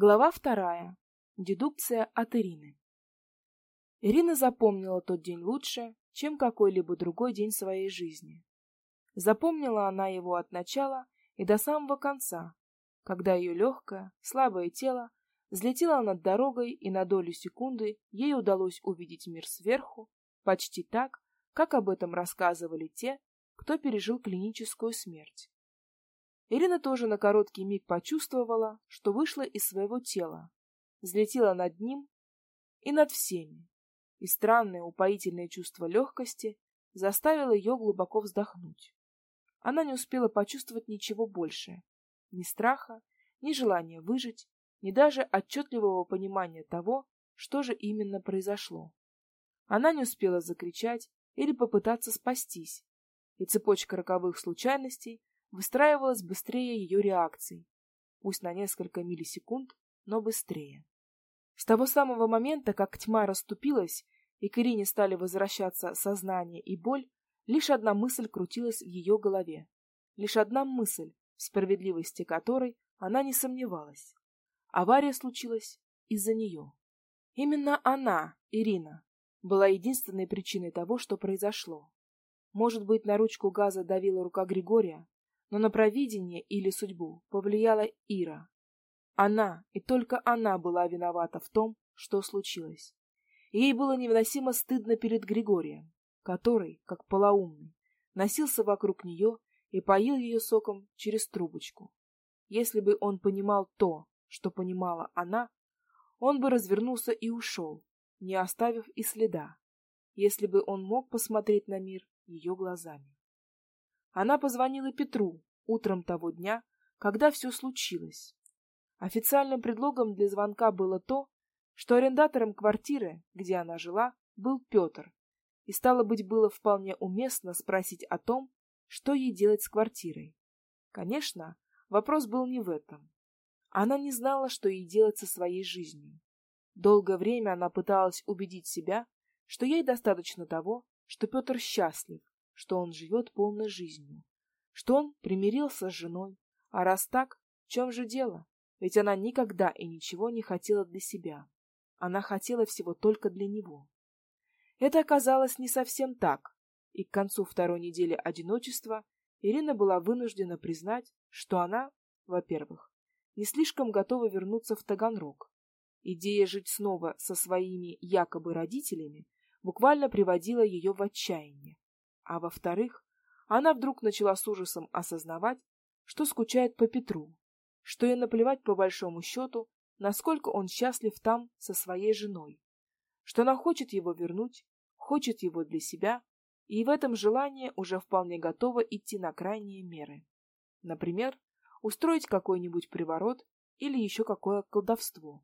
Глава вторая. Дедукция от Ирины. Ирина запомнила тот день лучше, чем какой-либо другой день своей жизни. Запомнила она его от начала и до самого конца, когда ее легкое, слабое тело взлетело над дорогой, и на долю секунды ей удалось увидеть мир сверху, почти так, как об этом рассказывали те, кто пережил клиническую смерть. Ирина тоже на короткий миг почувствовала, что вышла из своего тела, взлетела над ним и над всеми, и странное упоительное чувство легкости заставило ее глубоко вздохнуть. Она не успела почувствовать ничего больше, ни страха, ни желания выжить, ни даже отчетливого понимания того, что же именно произошло. Она не успела закричать или попытаться спастись, и цепочка роковых случайностей выстраивалась быстрее ее реакций, пусть на несколько миллисекунд, но быстрее. С того самого момента, как тьма расступилась и к Ирине стали возвращаться сознание и боль, лишь одна мысль крутилась в ее голове. Лишь одна мысль, в справедливости которой она не сомневалась. Авария случилась из-за нее. Именно она, Ирина, была единственной причиной того, что произошло. Может быть, на ручку газа давила рука Григория, но на провидение или судьбу повлияла Ира. Она, и только она была виновата в том, что случилось. Ей было невыносимо стыдно перед Григорием, который, как полоумный, носился вокруг нее и поил ее соком через трубочку. Если бы он понимал то, что понимала она, он бы развернулся и ушел, не оставив и следа, если бы он мог посмотреть на мир ее глазами. Она позвонила Петру утром того дня, когда все случилось. Официальным предлогом для звонка было то, что арендатором квартиры, где она жила, был Петр, и стало быть, было вполне уместно спросить о том, что ей делать с квартирой. Конечно, вопрос был не в этом. Она не знала, что ей делать со своей жизнью. Долгое время она пыталась убедить себя, что ей достаточно того, что Петр счастлив, что он живет полной жизнью, что он примирился с женой. А раз так, в чем же дело? Ведь она никогда и ничего не хотела для себя. Она хотела всего только для него. Это оказалось не совсем так, и к концу второй недели одиночества Ирина была вынуждена признать, что она, во-первых, не слишком готова вернуться в Таганрог. Идея жить снова со своими якобы родителями буквально приводила ее в отчаяние а во-вторых, она вдруг начала с ужасом осознавать, что скучает по Петру, что ей наплевать по большому счету, насколько он счастлив там со своей женой, что она хочет его вернуть, хочет его для себя, и в этом желании уже вполне готова идти на крайние меры. Например, устроить какой-нибудь приворот или еще какое колдовство.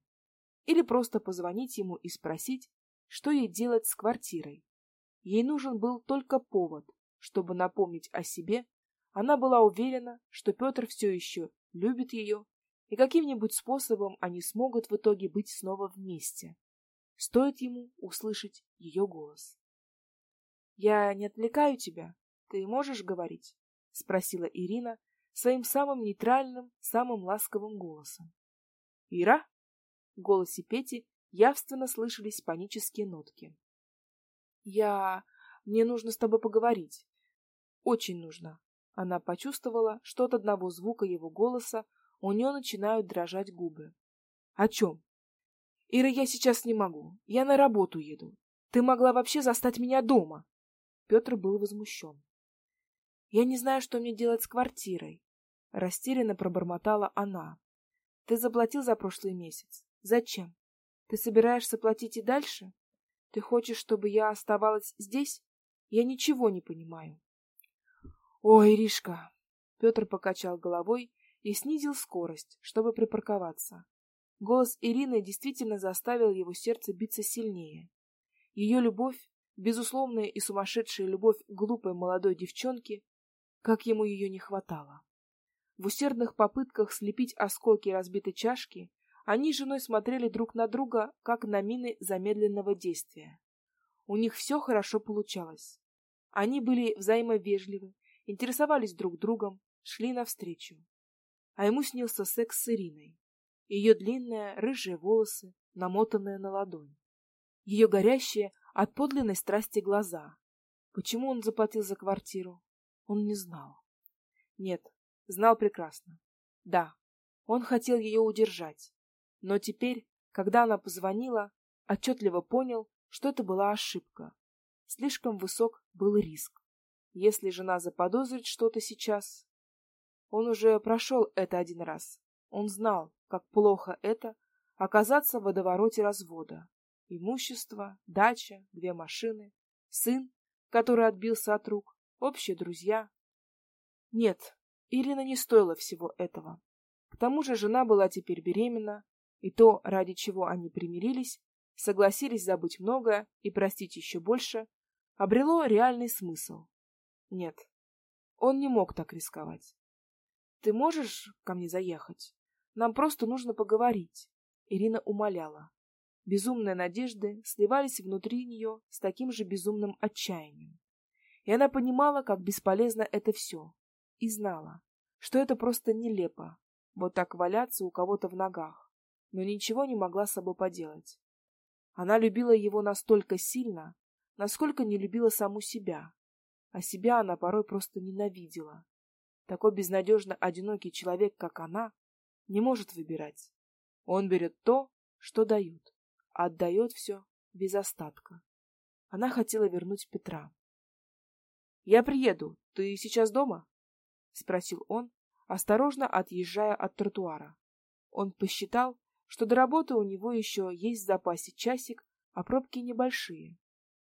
Или просто позвонить ему и спросить, что ей делать с квартирой, Ей нужен был только повод, чтобы напомнить о себе. Она была уверена, что Петр все еще любит ее, и каким-нибудь способом они смогут в итоге быть снова вместе. Стоит ему услышать ее голос. — Я не отвлекаю тебя? Ты можешь говорить? — спросила Ирина своим самым нейтральным, самым ласковым голосом. — Ира? В голосе Пети явственно слышались панические нотки. Я... Мне нужно с тобой поговорить. Очень нужно. Она почувствовала, что от одного звука его голоса у нее начинают дрожать губы. О чем? Ира, я сейчас не могу. Я на работу еду. Ты могла вообще застать меня дома. Петр был возмущен. Я не знаю, что мне делать с квартирой. Растерянно пробормотала она. Ты заплатил за прошлый месяц. Зачем? Ты собираешься платить и дальше? Ты хочешь, чтобы я оставалась здесь? Я ничего не понимаю. Ой, Иришка! Петр покачал головой и снизил скорость, чтобы припарковаться. Голос Ирины действительно заставил его сердце биться сильнее. Ее любовь, безусловная и сумасшедшая любовь глупой молодой девчонки, как ему ее не хватало. В усердных попытках слепить осколки разбитой чашки они с женой смотрели друг на друга, как на мины замедленного действия. У них все хорошо получалось. Они были взаимовежливы, интересовались друг другом, шли навстречу. А ему снился секс с Ириной. ее длинные рыжие волосы, намотанные на ладонь, ее горящие от подлинной страсти глаза. Почему он заплатил за квартиру? Он не знал. Нет, знал прекрасно. Да, он хотел ее удержать. Но теперь, когда она позвонила, отчетливо понял, что это была ошибка. Слишком высок был риск. Если жена заподозрит что-то сейчас... Он уже прошел это один раз. Он знал, как плохо это оказаться в водовороте развода. Имущество, дача, две машины, сын, который отбился от рук, общие друзья. Нет, Ирина не стоила всего этого. К тому же жена была теперь беременна, и то, ради чего они примирились, согласились забыть многое и простить еще больше, обрело реальный смысл. Нет, он не мог так рисковать. Ты можешь ко мне заехать? Нам просто нужно поговорить. Ирина умоляла. Безумные надежды сливались внутри нее с таким же безумным отчаянием. И она понимала, как бесполезно это все, и знала, что это просто нелепо, вот так валяться у кого-то в ногах, но ничего не могла с собой поделать. Она любила его настолько сильно, насколько не любила саму себя, а себя она порой просто ненавидела. Такой безнадежно одинокий человек, как она, не может выбирать. Он берет то, что дают отдает все без остатка. Она хотела вернуть Петра. — Я приеду. Ты сейчас дома? — спросил он, осторожно отъезжая от тротуара. Он посчитал, что до работы у него еще есть в запасе часик, а пробки небольшие.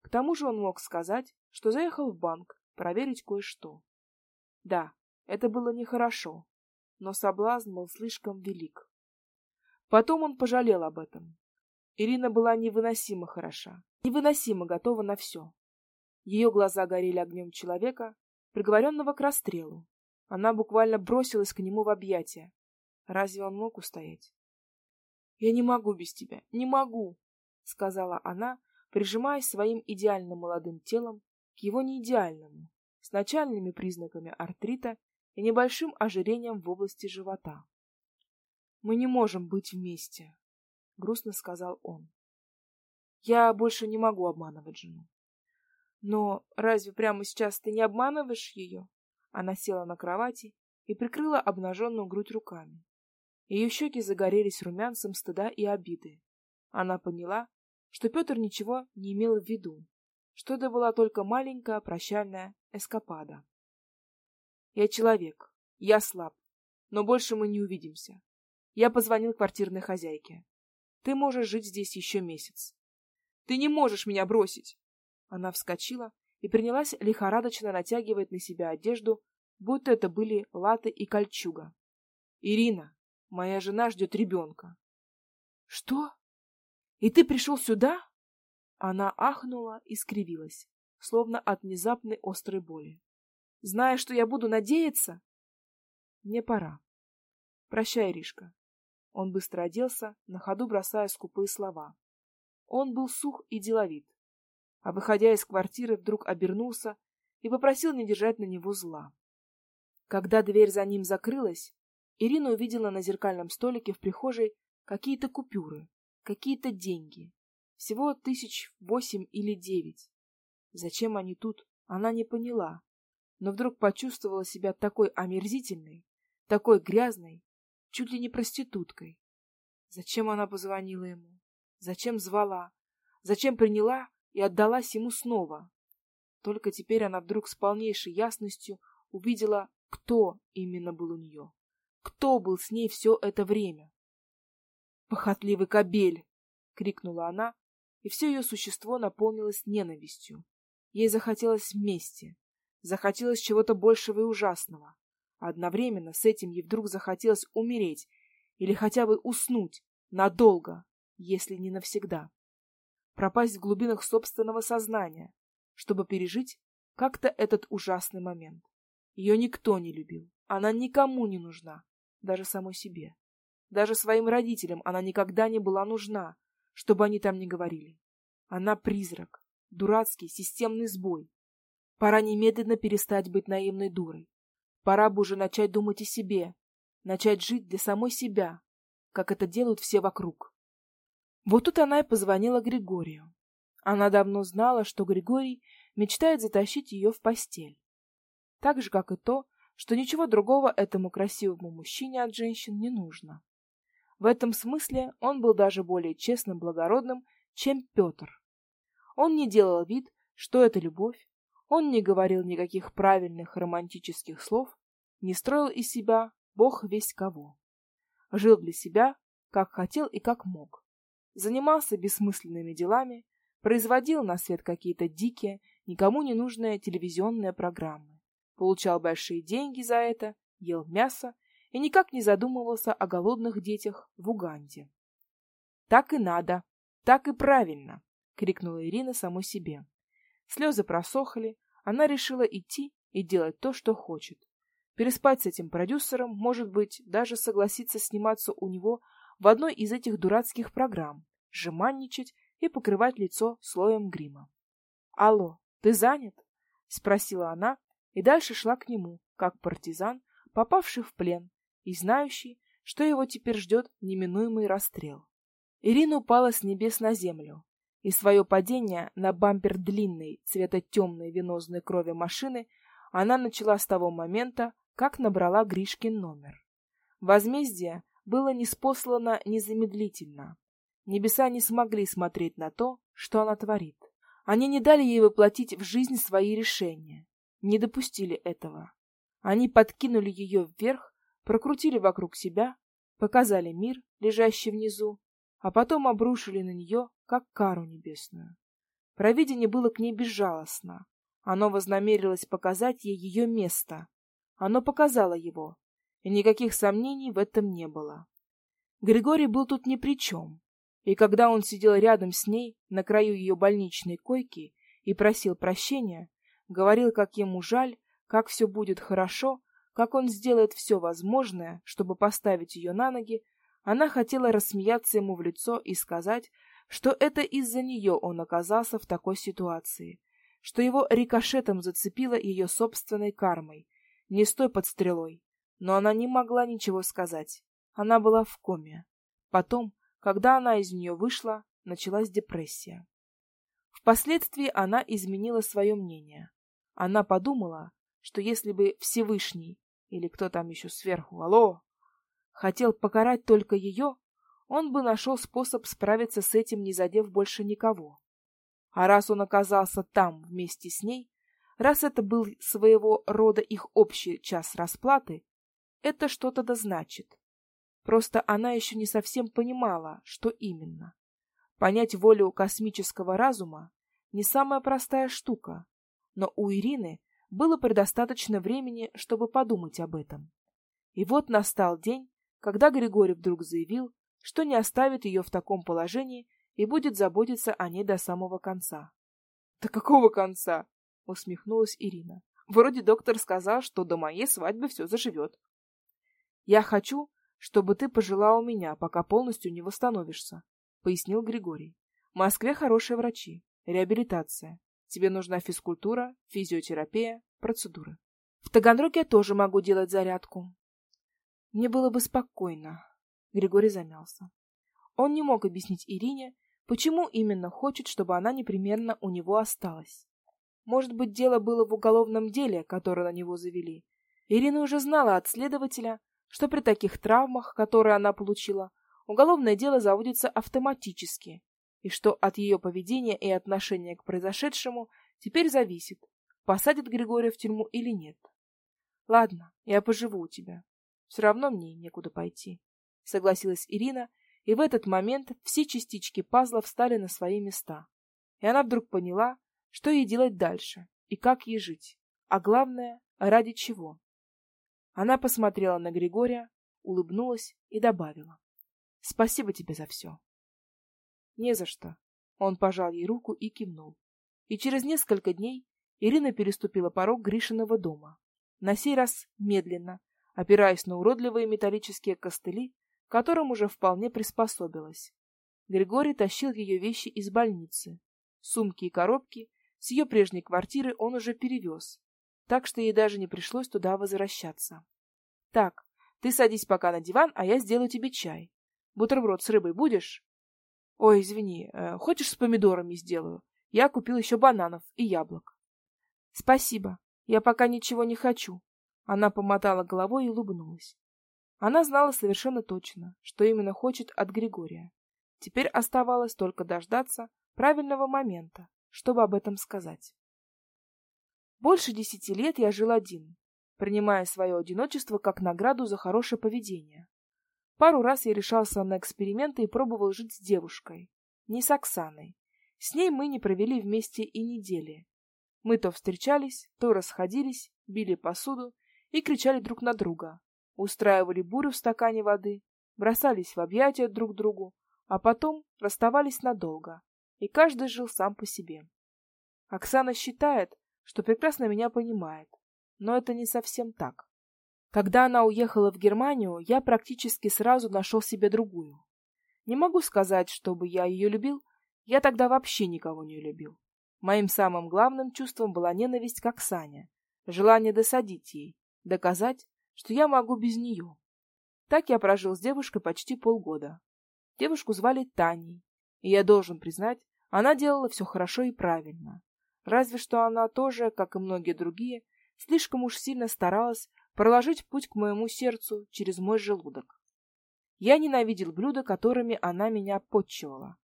К тому же он мог сказать, что заехал в банк проверить кое-что. Да, это было нехорошо, но соблазн был слишком велик. Потом он пожалел об этом. Ирина была невыносимо хороша, невыносимо готова на все. Ее глаза горели огнем человека, приговоренного к расстрелу. Она буквально бросилась к нему в объятия. Разве он мог устоять? — Я не могу без тебя, не могу, — сказала она, прижимаясь своим идеальным молодым телом к его неидеальному, с начальными признаками артрита и небольшим ожирением в области живота. — Мы не можем быть вместе, грустно сказал он. Я больше не могу обманывать жену. Но разве прямо сейчас ты не обманываешь ее? Она села на кровати и прикрыла обнаженную грудь руками. Ее щеки загорелись румянцем стыда и обиды. Она поняла, что Петр ничего не имел в виду, что это была только маленькая прощальная эскапада. Я человек, я слаб, но больше мы не увидимся. Я позвонил квартирной хозяйке. Ты можешь жить здесь еще месяц. Ты не можешь меня бросить. Она вскочила и принялась лихорадочно натягивать на себя одежду, будто это были латы и кольчуга. Ирина, моя жена ждет ребенка. Что? И ты пришел сюда? Она ахнула и скривилась, словно от внезапной острой боли. Зная, что я буду надеяться? Мне пора. Прощай, Ришка. Он быстро оделся, на ходу бросая скупые слова. Он был сух и деловит, а, выходя из квартиры, вдруг обернулся и попросил не держать на него зла. Когда дверь за ним закрылась, Ирина увидела на зеркальном столике в прихожей какие-то купюры, какие-то деньги. Всего тысяч восемь или девять. Зачем они тут, она не поняла, но вдруг почувствовала себя такой омерзительной, такой грязной, чуть ли не проституткой. Зачем она позвонила ему? Зачем звала? Зачем приняла и отдалась ему снова? Только теперь она вдруг с полнейшей ясностью увидела, кто именно был у нее. Кто был с ней все это время? «Похотливый кобель!» — крикнула она, и все ее существо наполнилось ненавистью. Ей захотелось мести, захотелось чего-то большего и ужасного. Одновременно с этим ей вдруг захотелось умереть или хотя бы уснуть надолго, если не навсегда. Пропасть в глубинах собственного сознания, чтобы пережить как-то этот ужасный момент. Ее никто не любил, она никому не нужна, даже самой себе. Даже своим родителям она никогда не была нужна, чтобы они там не говорили. Она призрак, дурацкий системный сбой. Пора немедленно перестать быть наивной дурой. Пора бы уже начать думать о себе, начать жить для самой себя. как это делают все вокруг. Вот тут она и позвонила Григорию. Она давно знала, что Григорий мечтает затащить ее в постель. Так же, как и то, что ничего другого этому красивому мужчине от женщин не нужно. В этом смысле он был даже более честным, благородным, чем Петр. Он не делал вид, что это любовь, он не говорил никаких правильных романтических слов, не строил из себя бог весь кого. Жил для себя, как хотел и как мог. Занимался бессмысленными делами, производил на свет какие-то дикие, никому не нужные телевизионные программы. Получал большие деньги за это, ел мясо и никак не задумывался о голодных детях в Уганде. Так и надо, так и правильно, крикнула Ирина самой себе. Слезы просохли, она решила идти и делать то, что хочет. Переспать с этим продюсером, может быть, даже согласиться сниматься у него в одной из этих дурацких программ, жеманничать и покрывать лицо слоем грима. «Алло, ты занят?» — спросила она и дальше шла к нему, как партизан, попавший в плен и знающий, что его теперь ждет неминуемый расстрел. Ирина упала с небес на землю, и свое падение на бампер длинной, цвета темной венозной крови машины она начала с того момента, как набрала Гришкин номер. Возмездие было неспослано незамедлительно. Небеса не смогли смотреть на то, что она творит. Они не дали ей воплотить в жизнь свои решения, не допустили этого. Они подкинули ее вверх, прокрутили вокруг себя, показали мир, лежащий внизу, а потом обрушили на нее, как кару небесную. Провидение было к ней безжалостно. Оно вознамерилось показать ей ее место. Оно показало его, и никаких сомнений в этом не было. Григорий был тут ни при чем. И когда он сидел рядом с ней на краю ее больничной койки и просил прощения, говорил, как ему жаль, как все будет хорошо, как он сделает все возможное, чтобы поставить ее на ноги, она хотела рассмеяться ему в лицо и сказать, что это из-за нее он оказался в такой ситуации, что его рикошетом зацепило ее собственной кармой, не с той подстрелой. Но она не могла ничего сказать. Она была в коме. Потом, когда она из нее вышла, началась депрессия. Впоследствии она изменила свое мнение. Она подумала, что если бы Всевышний или кто там еще сверху, алло, хотел покарать только ее, он бы нашел способ справиться с этим, не задев больше никого. А раз он оказался там вместе с ней, раз это был своего рода их общий час расплаты, это что-то да значит. Просто она еще не совсем понимала, что именно. Понять волю космического разума не самая простая штука, но у Ирины было предостаточно времени, чтобы подумать об этом. И вот настал день, когда Григорий вдруг заявил, что не оставит ее в таком положении и будет заботиться о ней до самого конца. — До какого конца? — усмехнулась Ирина. — Вроде доктор сказал, что до моей свадьбы все заживет. — Я хочу, чтобы ты пожила у меня, пока полностью не восстановишься, — пояснил Григорий. — В Москве хорошие врачи, реабилитация. Тебе нужна физкультура, физиотерапия, процедуры. В Таганроге я тоже могу делать зарядку. Мне было бы спокойно. Григорий замялся. Он не мог объяснить Ирине, почему именно хочет, чтобы она непременно у него осталась. Может быть, дело было в уголовном деле, которое на него завели. Ирина уже знала от следователя, что при таких травмах, которые она получила, уголовное дело заводится автоматически, и что от ее поведения и отношения к произошедшему теперь зависит, посадят Григория в тюрьму или нет. Ладно, я поживу у тебя. Все равно мне некуда пойти, согласилась Ирина, и в этот момент все частички пазла встали на свои места. И она вдруг поняла, что ей делать дальше и как ей жить, а главное, ради чего. Она посмотрела на Григория, улыбнулась и добавила: "Спасибо тебе за все». Не за что. Он пожал ей руку и кивнул. И через несколько дней Ирина переступила порог Гришиного дома. На сей раз медленно, опираясь на уродливые металлические костыли, к которым уже вполне приспособилась. Григорий тащил ее вещи из больницы. Сумки и коробки с ее прежней квартиры он уже перевез, так что ей даже не пришлось туда возвращаться. Так, ты садись пока на диван, а я сделаю тебе чай. Бутерброд с рыбой будешь? Ой, извини, э, хочешь с помидорами сделаю? Я купил еще бананов и яблок. Спасибо, я пока ничего не хочу. Она помотала головой и улыбнулась. Она знала совершенно точно, что именно хочет от Григория. Теперь оставалось только дождаться правильного момента, чтобы об этом сказать. Больше десяти лет я жил один, принимая свое одиночество как награду за хорошее поведение. Пару раз я решался на эксперименты и пробовал жить с девушкой, не с Оксаной. С ней мы не провели вместе и недели. Мы то встречались, то расходились, били посуду и кричали друг на друга, устраивали бурю в стакане воды, бросались в объятия друг другу, а потом расставались надолго, и каждый жил сам по себе. Оксана считает, что прекрасно меня понимает, но это не совсем так. Когда она уехала в Германию, я практически сразу нашел себе другую. Не могу сказать, чтобы я ее любил, я тогда вообще никого не любил. Моим самым главным чувством была ненависть к Оксане, желание досадить ей, доказать, что я могу без нее. Так я прожил с девушкой почти полгода. Девушку звали Таней, и я должен признать, она делала все хорошо и правильно. Разве что она тоже, как и многие другие, слишком уж сильно старалась проложить путь к моему сердцу через мой желудок. Я ненавидел блюда, которыми она меня подчивала.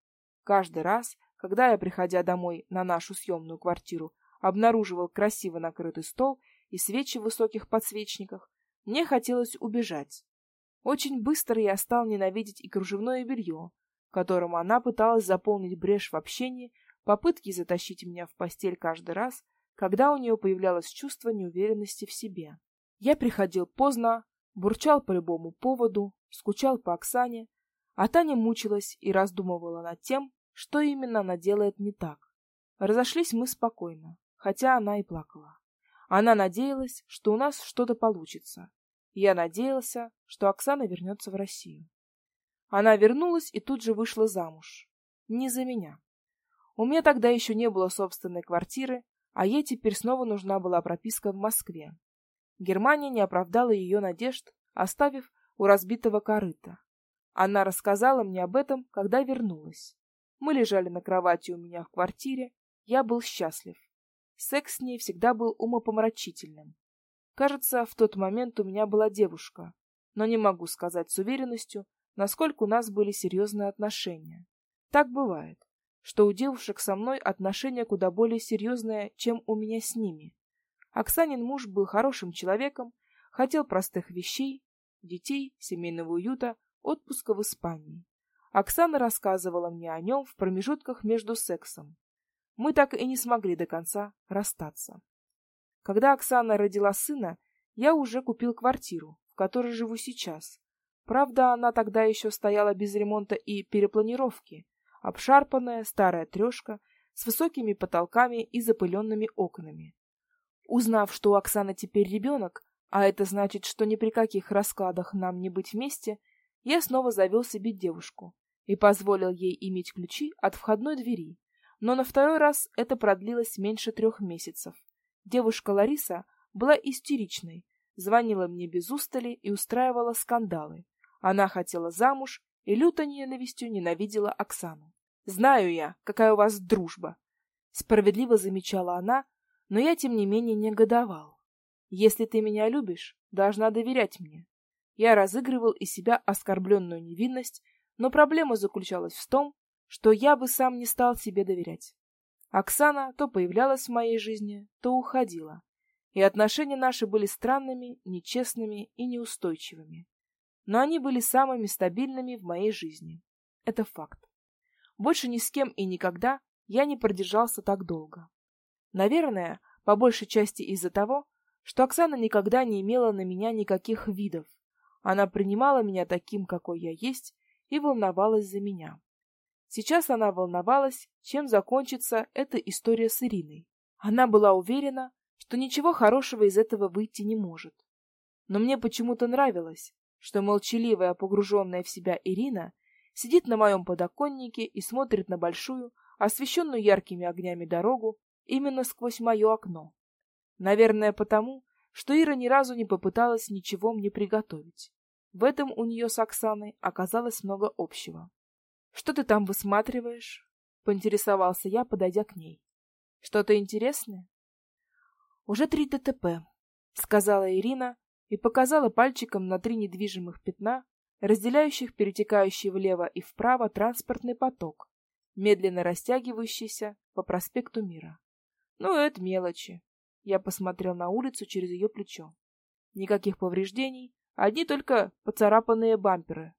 Каждый раз, когда я, приходя домой на нашу съемную квартиру, обнаруживал красиво накрытый стол и свечи в высоких подсвечниках, мне хотелось убежать. Очень быстро я стал ненавидеть и кружевное белье, которым она пыталась заполнить брешь в общении, попытки затащить меня в постель каждый раз, когда у нее появлялось чувство неуверенности в себе. Я приходил поздно, бурчал по любому поводу, скучал по Оксане, а Таня мучилась и раздумывала над тем, что именно она делает не так. Разошлись мы спокойно, хотя она и плакала. Она надеялась, что у нас что-то получится. Я надеялся, что Оксана вернется в Россию. Она вернулась и тут же вышла замуж. Не за меня. У меня тогда еще не было собственной квартиры, а ей теперь снова нужна была прописка в Москве. Германия не оправдала ее надежд, оставив у разбитого корыта. Она рассказала мне об этом, когда вернулась. Мы лежали на кровати у меня в квартире, я был счастлив. Секс с ней всегда был умопомрачительным. Кажется, в тот момент у меня была девушка, но не могу сказать с уверенностью, насколько у нас были серьезные отношения. Так бывает, что у девушек со мной отношения куда более серьезные, чем у меня с ними. Оксанин муж был хорошим человеком, хотел простых вещей, детей, семейного уюта, отпуска в Испании. Оксана рассказывала мне о нем в промежутках между сексом. Мы так и не смогли до конца расстаться. Когда Оксана родила сына, я уже купил квартиру, в которой живу сейчас. Правда, она тогда еще стояла без ремонта и перепланировки, обшарпанная старая трешка с высокими потолками и запыленными окнами. Узнав, что у Оксаны теперь ребенок, а это значит, что ни при каких раскладах нам не быть вместе, я снова завел себе девушку и позволил ей иметь ключи от входной двери. Но на второй раз это продлилось меньше трех месяцев. Девушка Лариса была истеричной, звонила мне без устали и устраивала скандалы. Она хотела замуж и люто ненавистью ненавидела Оксану. «Знаю я, какая у вас дружба!» Справедливо замечала она, но я, тем не менее, негодовал. Если ты меня любишь, должна доверять мне. Я разыгрывал из себя оскорбленную невинность, но проблема заключалась в том, что я бы сам не стал себе доверять. Оксана то появлялась в моей жизни, то уходила, и отношения наши были странными, нечестными и неустойчивыми. Но они были самыми стабильными в моей жизни. Это факт. Больше ни с кем и никогда я не продержался так долго. Наверное, по большей части из-за того, что Оксана никогда не имела на меня никаких видов. Она принимала меня таким, какой я есть, и волновалась за меня. Сейчас она волновалась, чем закончится эта история с Ириной. Она была уверена, что ничего хорошего из этого выйти не может. Но мне почему-то нравилось, что молчаливая, погруженная в себя Ирина сидит на моем подоконнике и смотрит на большую, освещенную яркими огнями дорогу, именно сквозь мое окно. Наверное, потому, что Ира ни разу не попыталась ничего мне приготовить. В этом у нее с Оксаной оказалось много общего. Что ты там высматриваешь? поинтересовался я, подойдя к ней. Что-то интересное? Уже три ДТП, сказала Ирина и показала пальчиком на три недвижимых пятна, разделяющих перетекающий влево и вправо транспортный поток, медленно растягивающийся по проспекту Мира. Ну, это мелочи. Я посмотрел на улицу через ее плечо. Никаких повреждений, одни только поцарапанные бамперы.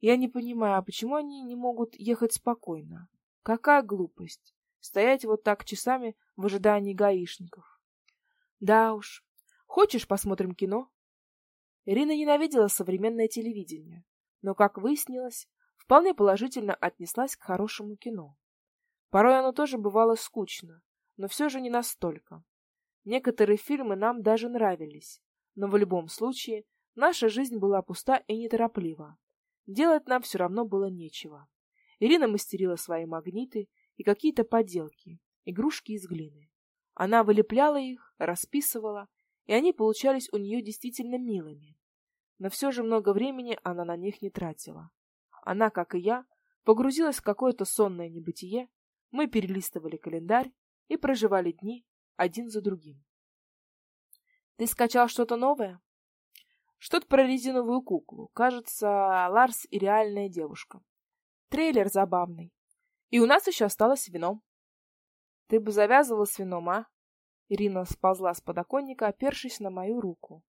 Я не понимаю, а почему они не могут ехать спокойно? Какая глупость! Стоять вот так часами в ожидании гаишников. Да уж. Хочешь, посмотрим кино? Ирина ненавидела современное телевидение, но, как выяснилось, вполне положительно отнеслась к хорошему кино. Порой оно тоже бывало скучно, но все же не настолько. Некоторые фильмы нам даже нравились, но в любом случае наша жизнь была пуста и нетороплива. Делать нам все равно было нечего. Ирина мастерила свои магниты и какие-то поделки, игрушки из глины. Она вылепляла их, расписывала, и они получались у нее действительно милыми. Но все же много времени она на них не тратила. Она, как и я, погрузилась в какое-то сонное небытие, мы перелистывали календарь и проживали дни один за другим. Ты скачал что-то новое? Что-то про резиновую куклу. Кажется, Ларс и реальная девушка. Трейлер забавный. И у нас еще осталось вино. Ты бы завязывал с вином, а? Ирина сползла с подоконника, опершись на мою руку.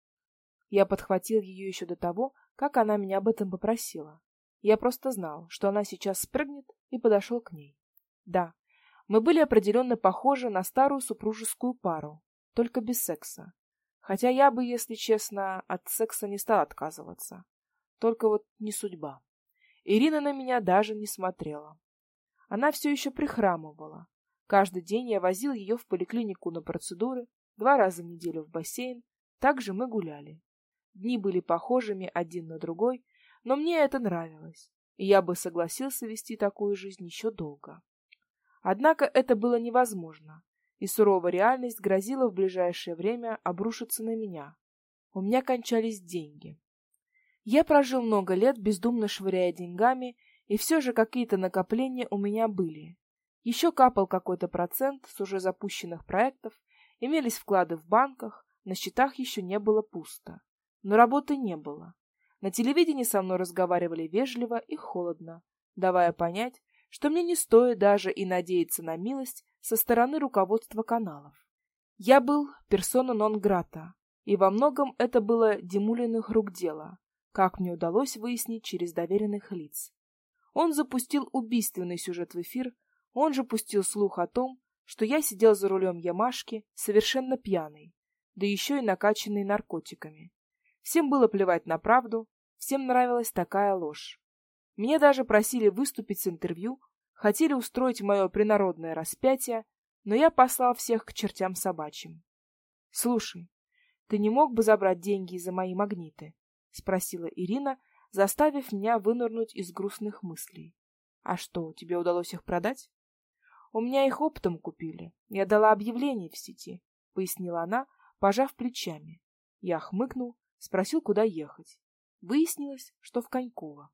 Я подхватил ее еще до того, как она меня об этом попросила. Я просто знал, что она сейчас спрыгнет, и подошел к ней. Да, мы были определенно похожи на старую супружескую пару, только без секса. Хотя я бы, если честно, от секса не стал отказываться. Только вот не судьба. Ирина на меня даже не смотрела. Она все еще прихрамывала. Каждый день я возил ее в поликлинику на процедуры, два раза в неделю в бассейн, также мы гуляли. Дни были похожими один на другой, но мне это нравилось, и я бы согласился вести такую жизнь еще долго. Однако это было невозможно и суровая реальность грозила в ближайшее время обрушиться на меня. У меня кончались деньги. Я прожил много лет, бездумно швыряя деньгами, и все же какие-то накопления у меня были. Еще капал какой-то процент с уже запущенных проектов, имелись вклады в банках, на счетах еще не было пусто. Но работы не было. На телевидении со мной разговаривали вежливо и холодно, давая понять, что мне не стоит даже и надеяться на милость со стороны руководства каналов. Я был персона нон-грата, и во многом это было Димулиных рук дело, как мне удалось выяснить через доверенных лиц. Он запустил убийственный сюжет в эфир, он же пустил слух о том, что я сидел за рулем Ямашки, совершенно пьяный, да еще и накачанный наркотиками. Всем было плевать на правду, всем нравилась такая ложь. Меня даже просили выступить с интервью Хотели устроить мое принародное распятие, но я послал всех к чертям собачьим. — Слушай, ты не мог бы забрать деньги за мои магниты? — спросила Ирина, заставив меня вынырнуть из грустных мыслей. — А что, тебе удалось их продать? — У меня их оптом купили. Я дала объявление в сети, — пояснила она, пожав плечами. Я хмыкнул, спросил, куда ехать. Выяснилось, что в Коньково.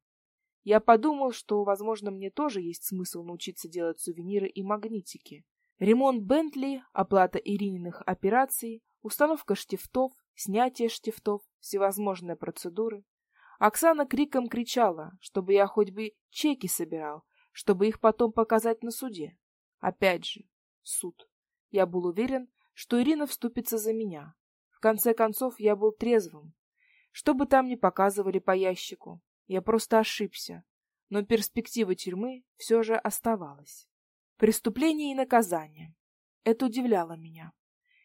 Я подумал, что, возможно, мне тоже есть смысл научиться делать сувениры и магнитики. Ремонт Бентли, оплата Ирининых операций, установка штифтов, снятие штифтов, всевозможные процедуры. Оксана криком кричала, чтобы я хоть бы чеки собирал, чтобы их потом показать на суде. Опять же, суд. Я был уверен, что Ирина вступится за меня. В конце концов, я был трезвым. Что бы там ни показывали по ящику, я просто ошибся, но перспектива тюрьмы все же оставалась. Преступление и наказание. Это удивляло меня.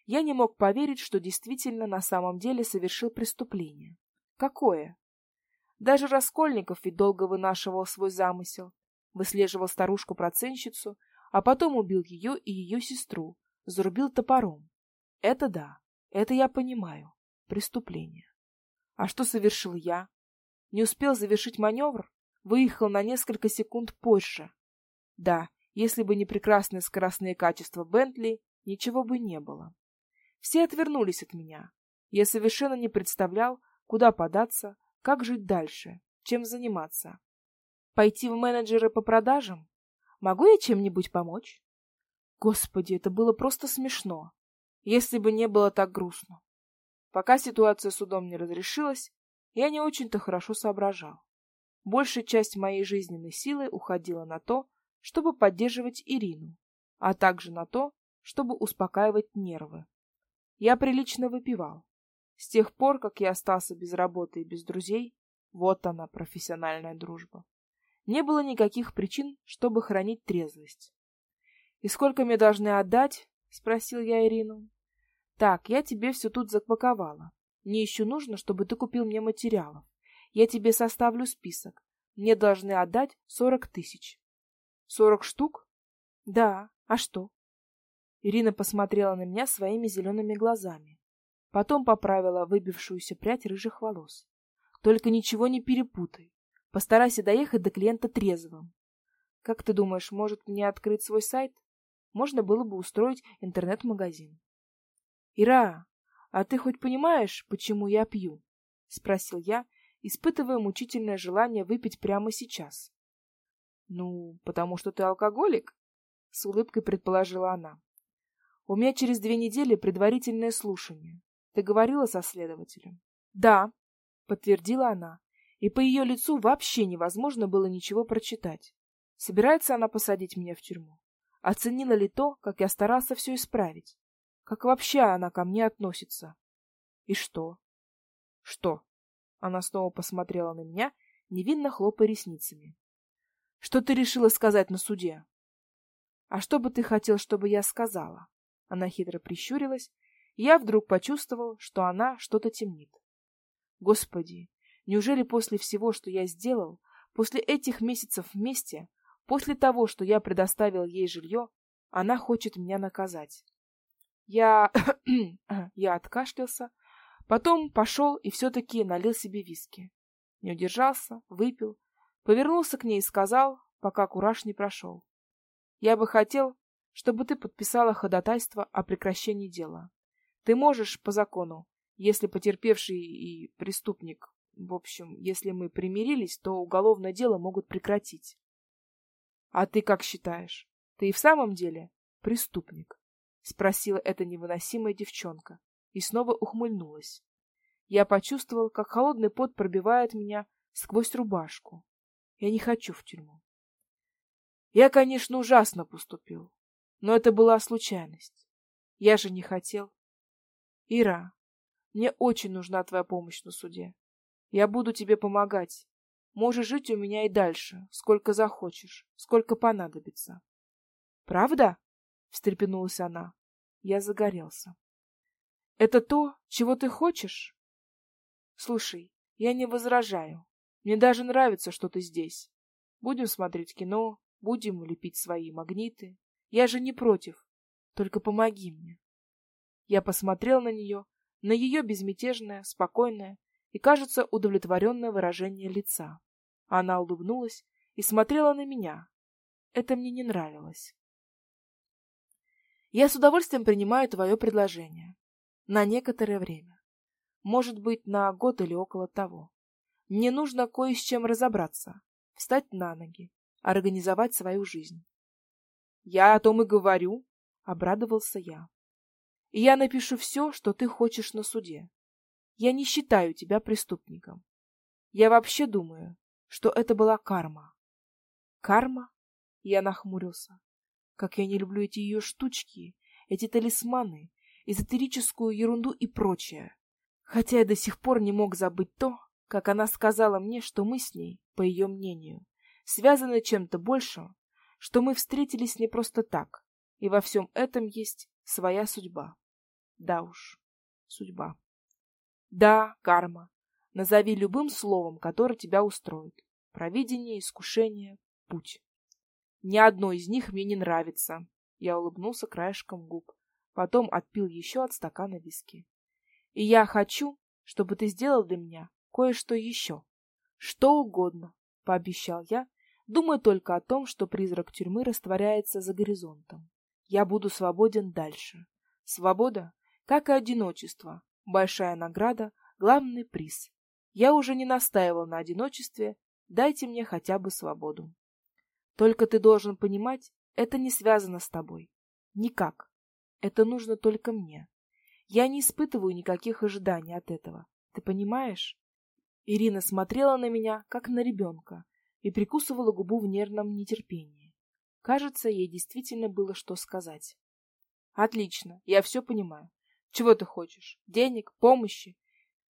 Я не мог поверить, что действительно на самом деле совершил преступление. Какое? Даже Раскольников ведь долго вынашивал свой замысел, выслеживал старушку-проценщицу, а потом убил ее и ее сестру, зарубил топором. Это да, это я понимаю. Преступление. А что совершил я? Не успел завершить маневр, выехал на несколько секунд позже. Да, если бы не прекрасные скоростные качества Бентли, ничего бы не было. Все отвернулись от меня. Я совершенно не представлял, куда податься, как жить дальше, чем заниматься. Пойти в менеджеры по продажам? Могу я чем-нибудь помочь? Господи, это было просто смешно, если бы не было так грустно. Пока ситуация судом не разрешилась, я не очень-то хорошо соображал. Большая часть моей жизненной силы уходила на то, чтобы поддерживать Ирину, а также на то, чтобы успокаивать нервы. Я прилично выпивал. С тех пор, как я остался без работы и без друзей, вот она, профессиональная дружба. Не было никаких причин, чтобы хранить трезвость. — И сколько мне должны отдать? — спросил я Ирину. — Так, я тебе все тут запаковала. Мне еще нужно, чтобы ты купил мне материалов. Я тебе составлю список. Мне должны отдать сорок тысяч. — Сорок штук? — Да. А что? Ирина посмотрела на меня своими зелеными глазами. Потом поправила выбившуюся прядь рыжих волос. — Только ничего не перепутай. Постарайся доехать до клиента трезвым. Как ты думаешь, может мне открыть свой сайт? Можно было бы устроить интернет-магазин. — Ира, а ты хоть понимаешь, почему я пью? — спросил я, испытывая мучительное желание выпить прямо сейчас. — Ну, потому что ты алкоголик? — с улыбкой предположила она. — У меня через две недели предварительное слушание. Ты говорила со следователем? — Да, — подтвердила она, и по ее лицу вообще невозможно было ничего прочитать. Собирается она посадить меня в тюрьму? Оценила ли то, как я старался все исправить? Как вообще она ко мне относится? И что? Что? Она снова посмотрела на меня, невинно хлопая ресницами. Что ты решила сказать на суде? А что бы ты хотел, чтобы я сказала? Она хитро прищурилась, и я вдруг почувствовал, что она что-то темнит. Господи, Неужели после всего, что я сделал, после этих месяцев вместе, после того, что я предоставил ей жилье, она хочет меня наказать? Я... я откашлялся, потом пошел и все-таки налил себе виски. Не удержался, выпил, повернулся к ней и сказал, пока кураж не прошел. Я бы хотел, чтобы ты подписала ходатайство о прекращении дела. Ты можешь по закону, если потерпевший и преступник в общем, если мы примирились, то уголовное дело могут прекратить. А ты как считаешь? Ты и в самом деле преступник? Спросила эта невыносимая девчонка и снова ухмыльнулась. Я почувствовал, как холодный пот пробивает меня сквозь рубашку. Я не хочу в тюрьму. Я, конечно, ужасно поступил, но это была случайность. Я же не хотел. Ира, мне очень нужна твоя помощь на суде. Я буду тебе помогать. Можешь жить у меня и дальше, сколько захочешь, сколько понадобится. Правда? Встрепенулась она. Я загорелся. Это то, чего ты хочешь? Слушай, я не возражаю. Мне даже нравится, что ты здесь. Будем смотреть кино, будем лепить свои магниты. Я же не против. Только помоги мне. Я посмотрел на нее, на ее безмятежное, спокойное, и, кажется, удовлетворенное выражение лица. Она улыбнулась и смотрела на меня. Это мне не нравилось. Я с удовольствием принимаю твое предложение. На некоторое время. Может быть, на год или около того. Мне нужно кое с чем разобраться, встать на ноги, организовать свою жизнь. Я о том и говорю, — обрадовался я. И я напишу все, что ты хочешь на суде. Я не считаю тебя преступником. Я вообще думаю, что это была карма. Карма? Я нахмурился. Как я не люблю эти ее штучки, эти талисманы, эзотерическую ерунду и прочее. Хотя я до сих пор не мог забыть то, как она сказала мне, что мы с ней, по ее мнению, связаны чем-то большим, что мы встретились не просто так, и во всем этом есть своя судьба. Да уж, судьба. Да, карма. Назови любым словом, которое тебя устроит. Провидение, искушение, путь. Ни одно из них мне не нравится. Я улыбнулся краешком губ, потом отпил еще от стакана виски. И я хочу, чтобы ты сделал для меня кое-что еще. Что угодно, пообещал я, думая только о том, что призрак тюрьмы растворяется за горизонтом. Я буду свободен дальше. Свобода, как и одиночество, Большая награда, главный приз. Я уже не настаивал на одиночестве, дайте мне хотя бы свободу. Только ты должен понимать, это не связано с тобой. Никак. Это нужно только мне. Я не испытываю никаких ожиданий от этого. Ты понимаешь? Ирина смотрела на меня, как на ребенка, и прикусывала губу в нервном нетерпении. Кажется, ей действительно было что сказать. Отлично, я все понимаю. Чего ты хочешь? Денег? Помощи?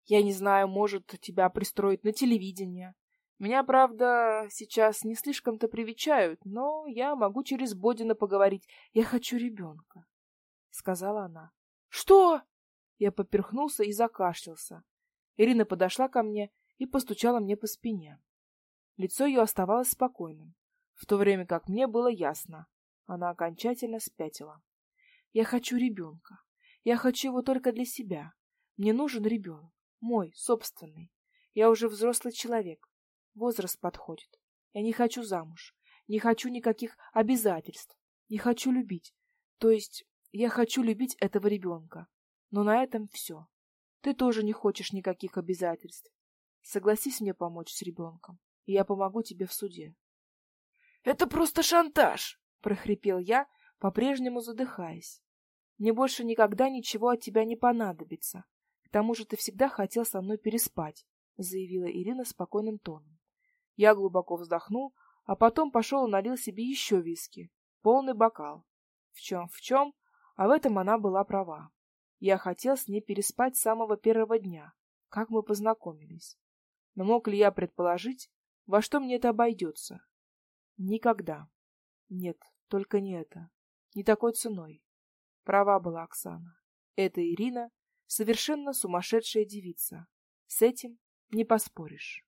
Я не знаю, может, тебя пристроить на телевидение. Меня, правда, сейчас не слишком-то привечают, но я могу через Бодина поговорить. Я хочу ребенка, — сказала она. — Что? Я поперхнулся и закашлялся. Ирина подошла ко мне и постучала мне по спине. Лицо ее оставалось спокойным, в то время как мне было ясно. Она окончательно спятила. Я хочу ребенка. Я хочу его только для себя. Мне нужен ребенок. Мой, собственный. Я уже взрослый человек. Возраст подходит. Я не хочу замуж. Не хочу никаких обязательств. Не хочу любить. То есть, я хочу любить этого ребенка. Но на этом все. Ты тоже не хочешь никаких обязательств. Согласись мне помочь с ребенком, и я помогу тебе в суде. — Это просто шантаж! — прохрипел я, по-прежнему задыхаясь. Мне больше никогда ничего от тебя не понадобится. К тому же ты всегда хотел со мной переспать, заявила Ирина спокойным тоном. Я глубоко вздохнул, а потом пошел и налил себе еще виски, полный бокал. В чем в чем, а в этом она была права. Я хотел с ней переспать с самого первого дня, как мы познакомились. Но мог ли я предположить, во что мне это обойдется? Никогда. Нет, только не это. Не такой ценой. Права была Оксана. Эта Ирина совершенно сумасшедшая девица. С этим не поспоришь.